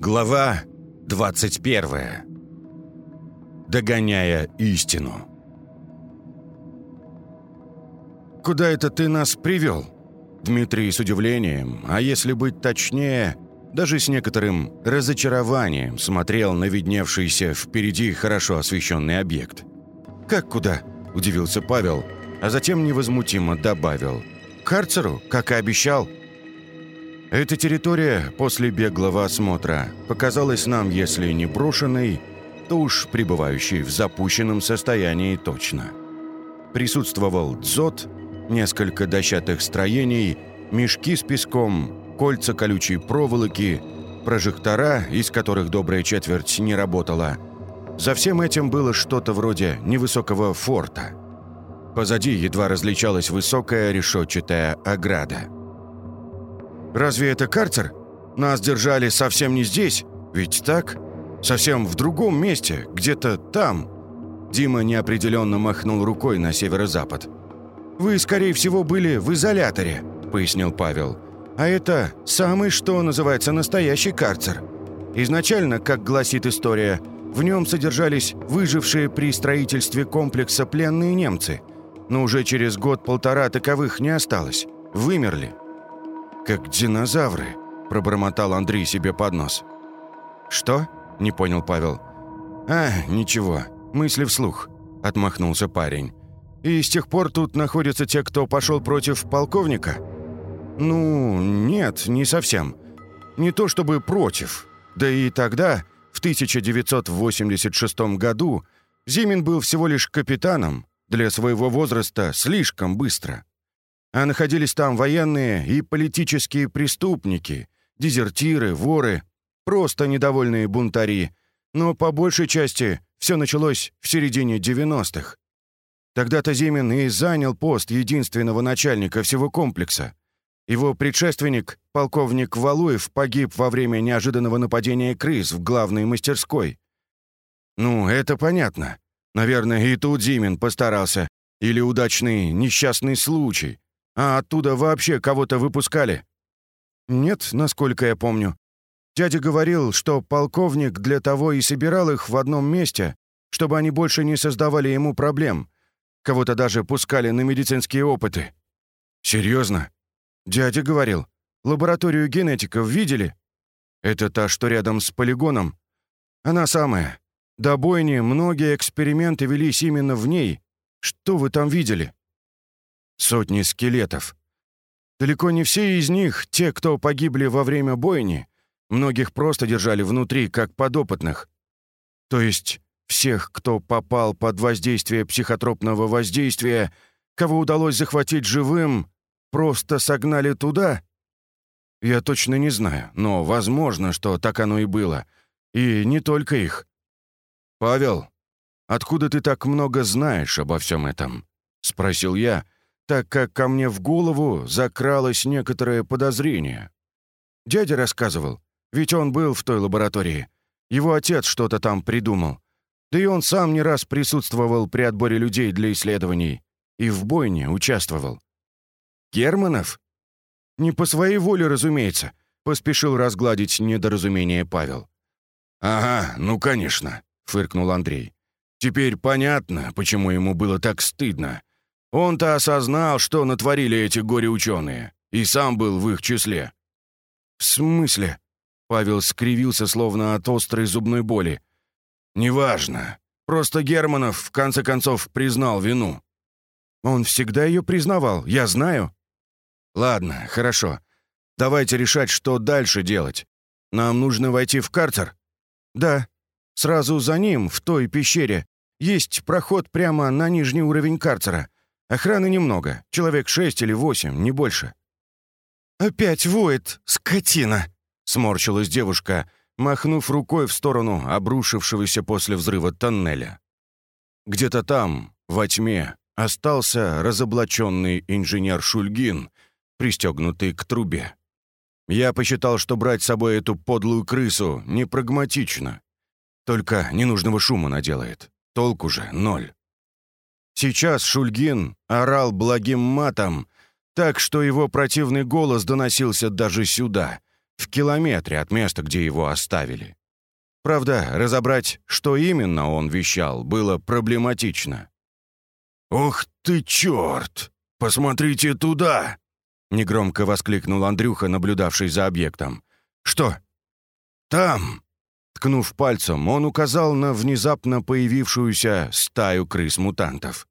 Глава 21. Догоняя истину. «Куда это ты нас привел?» Дмитрий с удивлением, а если быть точнее, даже с некоторым разочарованием смотрел на видневшийся впереди хорошо освещенный объект. «Как куда?» – удивился Павел, а затем невозмутимо добавил. «К карцеру, как и обещал». Эта территория после беглого осмотра показалась нам, если не брошенной, то уж пребывающей в запущенном состоянии точно. Присутствовал дзот, несколько дощатых строений, мешки с песком, кольца колючей проволоки, прожектора, из которых добрая четверть не работала. За всем этим было что-то вроде невысокого форта. Позади едва различалась высокая решетчатая ограда – Разве это карцер? Нас держали совсем не здесь, ведь так? Совсем в другом месте, где-то там». Дима неопределенно махнул рукой на северо-запад. «Вы, скорее всего, были в изоляторе», — пояснил Павел. «А это самый, что называется, настоящий карцер. Изначально, как гласит история, в нем содержались выжившие при строительстве комплекса пленные немцы, но уже через год-полтора таковых не осталось. Вымерли как динозавры», — пробормотал Андрей себе под нос. «Что?» — не понял Павел. «А, ничего, мысли вслух», — отмахнулся парень. «И с тех пор тут находятся те, кто пошел против полковника?» «Ну, нет, не совсем. Не то чтобы против. Да и тогда, в 1986 году, Зимин был всего лишь капитаном, для своего возраста слишком быстро а находились там военные и политические преступники, дезертиры, воры, просто недовольные бунтари. Но по большей части все началось в середине 90-х. Тогда-то Зимин и занял пост единственного начальника всего комплекса. Его предшественник, полковник Валуев, погиб во время неожиданного нападения крыс в главной мастерской. Ну, это понятно. Наверное, и тут Зимин постарался. Или удачный несчастный случай. А оттуда вообще кого-то выпускали?» «Нет, насколько я помню. Дядя говорил, что полковник для того и собирал их в одном месте, чтобы они больше не создавали ему проблем. Кого-то даже пускали на медицинские опыты». «Серьезно?» «Дядя говорил. Лабораторию генетиков видели?» «Это та, что рядом с полигоном?» «Она самая. До бойни многие эксперименты велись именно в ней. Что вы там видели?» Сотни скелетов. Далеко не все из них, те, кто погибли во время бойни, многих просто держали внутри, как подопытных. То есть всех, кто попал под воздействие психотропного воздействия, кого удалось захватить живым, просто согнали туда? Я точно не знаю, но возможно, что так оно и было. И не только их. «Павел, откуда ты так много знаешь обо всем этом?» — спросил я, — так как ко мне в голову закралось некоторое подозрение. Дядя рассказывал, ведь он был в той лаборатории. Его отец что-то там придумал. Да и он сам не раз присутствовал при отборе людей для исследований. И в бойне участвовал. Германов? Не по своей воле, разумеется, поспешил разгладить недоразумение Павел. «Ага, ну, конечно», — фыркнул Андрей. «Теперь понятно, почему ему было так стыдно. Он-то осознал, что натворили эти горе-ученые, и сам был в их числе. «В смысле?» Павел скривился, словно от острой зубной боли. «Неважно. Просто Германов, в конце концов, признал вину». «Он всегда ее признавал, я знаю». «Ладно, хорошо. Давайте решать, что дальше делать. Нам нужно войти в карцер?» «Да. Сразу за ним, в той пещере, есть проход прямо на нижний уровень карцера. Охраны немного, человек шесть или восемь, не больше». «Опять воет, скотина!» — сморщилась девушка, махнув рукой в сторону обрушившегося после взрыва тоннеля. Где-то там, во тьме, остался разоблаченный инженер Шульгин, пристегнутый к трубе. Я посчитал, что брать с собой эту подлую крысу непрагматично. Только ненужного шума наделает. Толку же ноль. Сейчас Шульгин орал благим матом, так что его противный голос доносился даже сюда, в километре от места, где его оставили. Правда, разобрать, что именно он вещал, было проблематично. «Ух ты, черт! Посмотрите туда!» Негромко воскликнул Андрюха, наблюдавший за объектом. «Что?» «Там!» Ткнув пальцем, он указал на внезапно появившуюся стаю крыс-мутантов.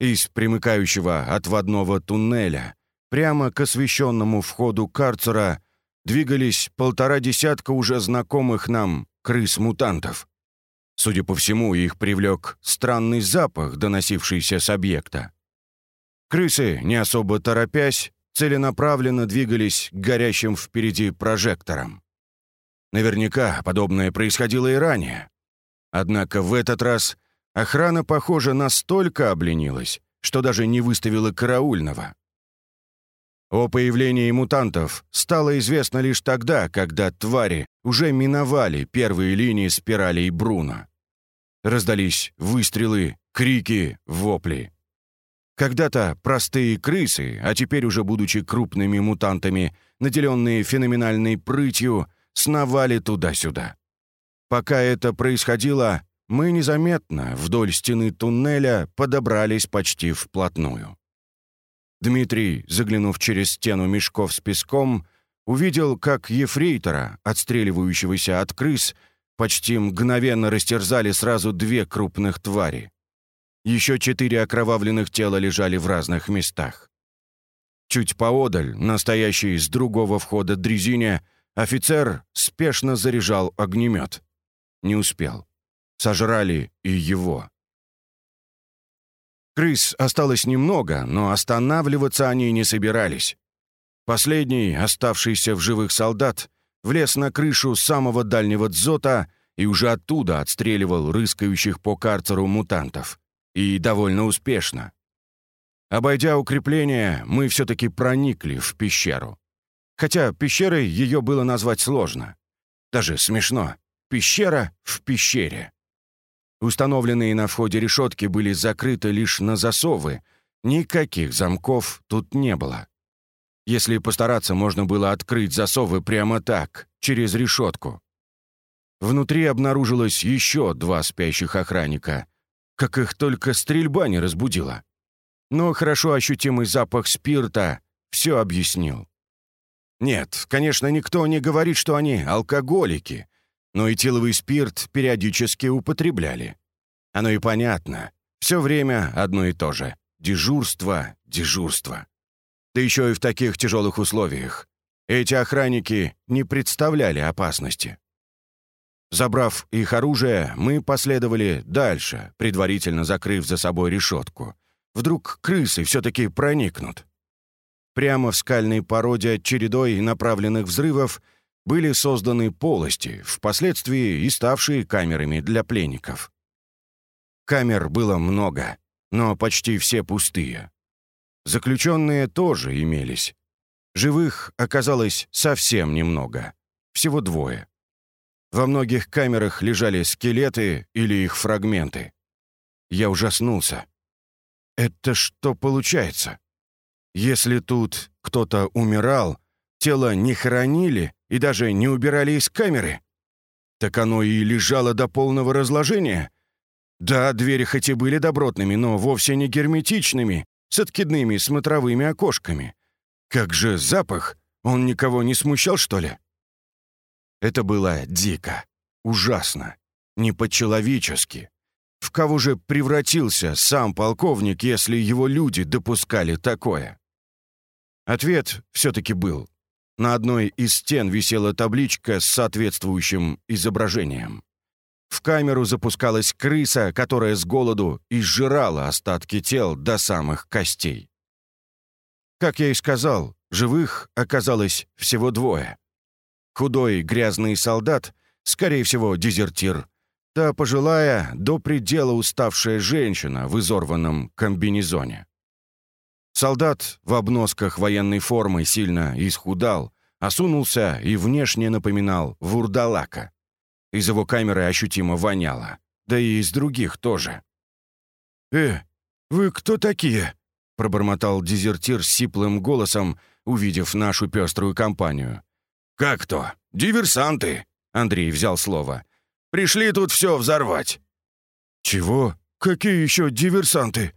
Из примыкающего отводного туннеля прямо к освещенному входу карцера двигались полтора десятка уже знакомых нам крыс-мутантов. Судя по всему, их привлек странный запах, доносившийся с объекта. Крысы, не особо торопясь, целенаправленно двигались к горящим впереди прожекторам. Наверняка подобное происходило и ранее. Однако в этот раз охрана, похоже, настолько обленилась, что даже не выставила караульного. О появлении мутантов стало известно лишь тогда, когда твари уже миновали первые линии спиралей Бруна. Раздались выстрелы, крики, вопли. Когда-то простые крысы, а теперь уже будучи крупными мутантами, наделенные феноменальной прытью, сновали туда-сюда. Пока это происходило, мы незаметно вдоль стены туннеля подобрались почти вплотную. Дмитрий, заглянув через стену мешков с песком, увидел, как ефрейтора, отстреливающегося от крыс, почти мгновенно растерзали сразу две крупных твари. Еще четыре окровавленных тела лежали в разных местах. Чуть поодаль, настоящий с другого входа дрезине, офицер спешно заряжал огнемет. Не успел. Сожрали и его. Крыс осталось немного, но останавливаться они не собирались. Последний, оставшийся в живых солдат, влез на крышу самого дальнего дзота и уже оттуда отстреливал рыскающих по карцеру мутантов. И довольно успешно. Обойдя укрепление, мы все-таки проникли в пещеру. Хотя пещерой ее было назвать сложно. Даже смешно. Пещера в пещере. Установленные на входе решетки были закрыты лишь на засовы. Никаких замков тут не было. Если постараться, можно было открыть засовы прямо так, через решетку. Внутри обнаружилось еще два спящих охранника. Как их только стрельба не разбудила. Но хорошо ощутимый запах спирта все объяснил. Нет, конечно, никто не говорит, что они алкоголики, но этиловый спирт периодически употребляли. Оно и понятно. Все время одно и то же. Дежурство, дежурство. Да еще и в таких тяжелых условиях. Эти охранники не представляли опасности. Забрав их оружие, мы последовали дальше, предварительно закрыв за собой решетку. Вдруг крысы все-таки проникнут. Прямо в скальной породе чередой направленных взрывов были созданы полости, впоследствии и ставшие камерами для пленников. Камер было много, но почти все пустые. Заключенные тоже имелись. Живых оказалось совсем немного. Всего двое. Во многих камерах лежали скелеты или их фрагменты. Я ужаснулся. Это что получается? Если тут кто-то умирал, тело не хоронили и даже не убирали из камеры, так оно и лежало до полного разложения. Да, двери хоть и были добротными, но вовсе не герметичными, с откидными смотровыми окошками. Как же запах! Он никого не смущал, что ли? Это было дико, ужасно, не по-человечески. В кого же превратился сам полковник, если его люди допускали такое? Ответ все-таки был. На одной из стен висела табличка с соответствующим изображением. В камеру запускалась крыса, которая с голоду изжирала остатки тел до самых костей. Как я и сказал, живых оказалось всего двое. Худой грязный солдат, скорее всего, дезертир, да пожилая, до предела уставшая женщина в изорванном комбинезоне. Солдат в обносках военной формы сильно исхудал, осунулся и внешне напоминал вурдалака. Из его камеры ощутимо воняло, да и из других тоже. «Э, вы кто такие?» — пробормотал дезертир с сиплым голосом, увидев нашу пеструю компанию. «Как то? Диверсанты!» — Андрей взял слово. «Пришли тут все взорвать». «Чего? Какие еще диверсанты?»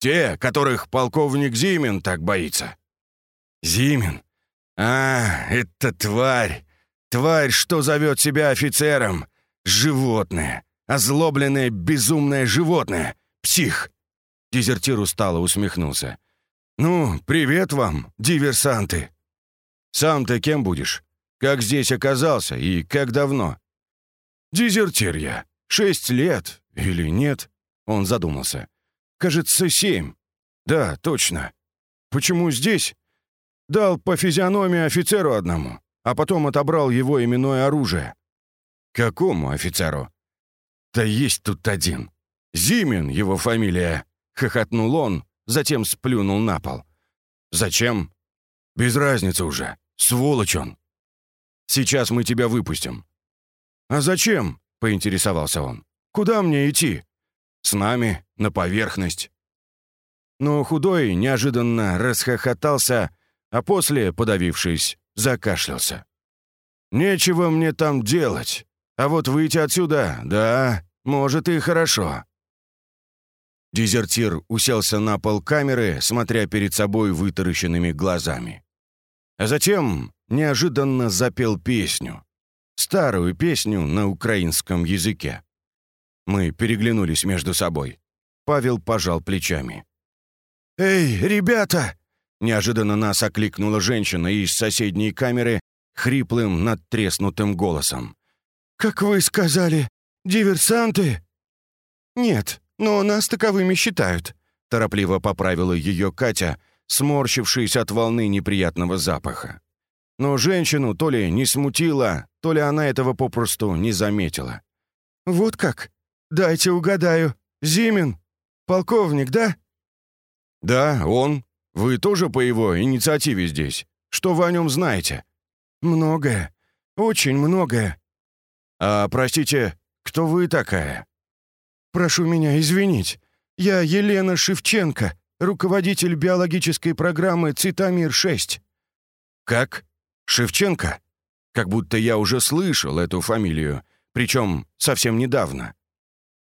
«Те, которых полковник Зимин так боится». «Зимин? А, это тварь! Тварь, что зовет себя офицером! Животное! Озлобленное, безумное животное! Псих!» Дезертир устало усмехнулся. «Ну, привет вам, диверсанты!» «Сам ты кем будешь? Как здесь оказался и как давно?» «Дезертир я. Шесть лет. Или нет?» Он задумался. «Кажется, семь. Да, точно. Почему здесь?» «Дал по физиономии офицеру одному, а потом отобрал его именное оружие». «Какому офицеру?» «Да есть тут один. Зимин его фамилия», — хохотнул он, затем сплюнул на пол. «Зачем?» «Без разницы уже. Сволочь он». «Сейчас мы тебя выпустим». «А зачем?» — поинтересовался он. «Куда мне идти?» «С нами, на поверхность». Но худой неожиданно расхохотался, а после, подавившись, закашлялся. «Нечего мне там делать. А вот выйти отсюда, да, может и хорошо». Дезертир уселся на пол камеры, смотря перед собой вытаращенными глазами. А затем неожиданно запел песню. Старую песню на украинском языке. Мы переглянулись между собой. Павел пожал плечами. «Эй, ребята!» Неожиданно нас окликнула женщина из соседней камеры хриплым, надтреснутым голосом. «Как вы сказали, диверсанты?» «Нет, но нас таковыми считают», — торопливо поправила ее Катя, сморщившись от волны неприятного запаха. Но женщину то ли не смутило, то ли она этого попросту не заметила. «Вот как? Дайте угадаю. Зимин? Полковник, да?» «Да, он. Вы тоже по его инициативе здесь. Что вы о нем знаете?» «Многое. Очень многое». «А, простите, кто вы такая?» «Прошу меня извинить. Я Елена Шевченко, руководитель биологической программы «Цитамир-6». «Как? Шевченко? Как будто я уже слышал эту фамилию, причем совсем недавно».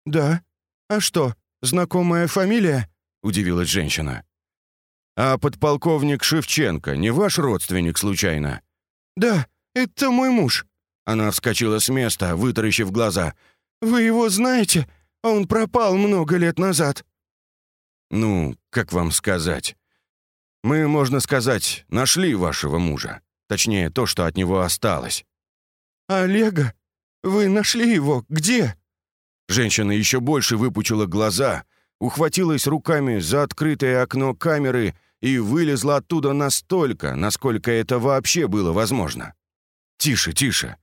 «Да? А что, знакомая фамилия?» — удивилась женщина. «А подполковник Шевченко не ваш родственник, случайно?» «Да, это мой муж». Она вскочила с места, вытаращив глаза. «Вы его знаете? Он пропал много лет назад». «Ну, как вам сказать? Мы, можно сказать, нашли вашего мужа. Точнее, то, что от него осталось». «Олега? Вы нашли его? Где?» Женщина еще больше выпучила глаза, ухватилась руками за открытое окно камеры и вылезла оттуда настолько, насколько это вообще было возможно. «Тише, тише.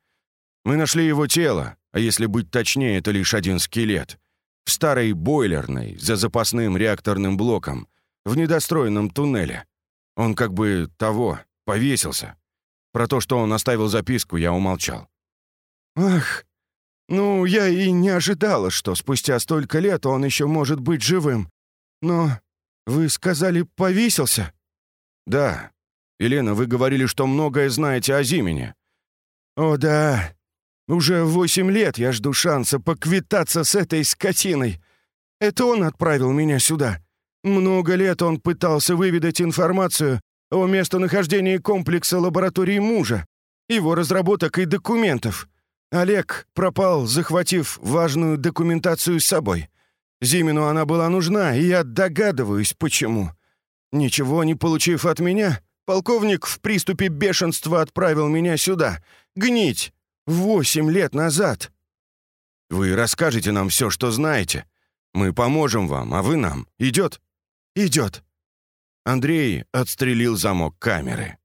Мы нашли его тело, а если быть точнее, это лишь один скелет в старой бойлерной, за запасным реакторным блоком, в недостроенном туннеле. Он как бы того, повесился. Про то, что он оставил записку, я умолчал. «Ах, ну, я и не ожидала, что спустя столько лет он еще может быть живым. Но вы сказали, повесился?» «Да. Елена, вы говорили, что многое знаете о Зимине». «О, да. Уже восемь лет я жду шанса поквитаться с этой скотиной. Это он отправил меня сюда. Много лет он пытался выведать информацию о местонахождении комплекса лаборатории мужа, его разработок и документов. Олег пропал, захватив важную документацию с собой. Зимину она была нужна, и я догадываюсь, почему. Ничего не получив от меня, полковник в приступе бешенства отправил меня сюда. Гнить, Восемь лет назад!» «Вы расскажете нам все, что знаете. Мы поможем вам, а вы нам. Идет?» «Идет». Андрей отстрелил замок камеры.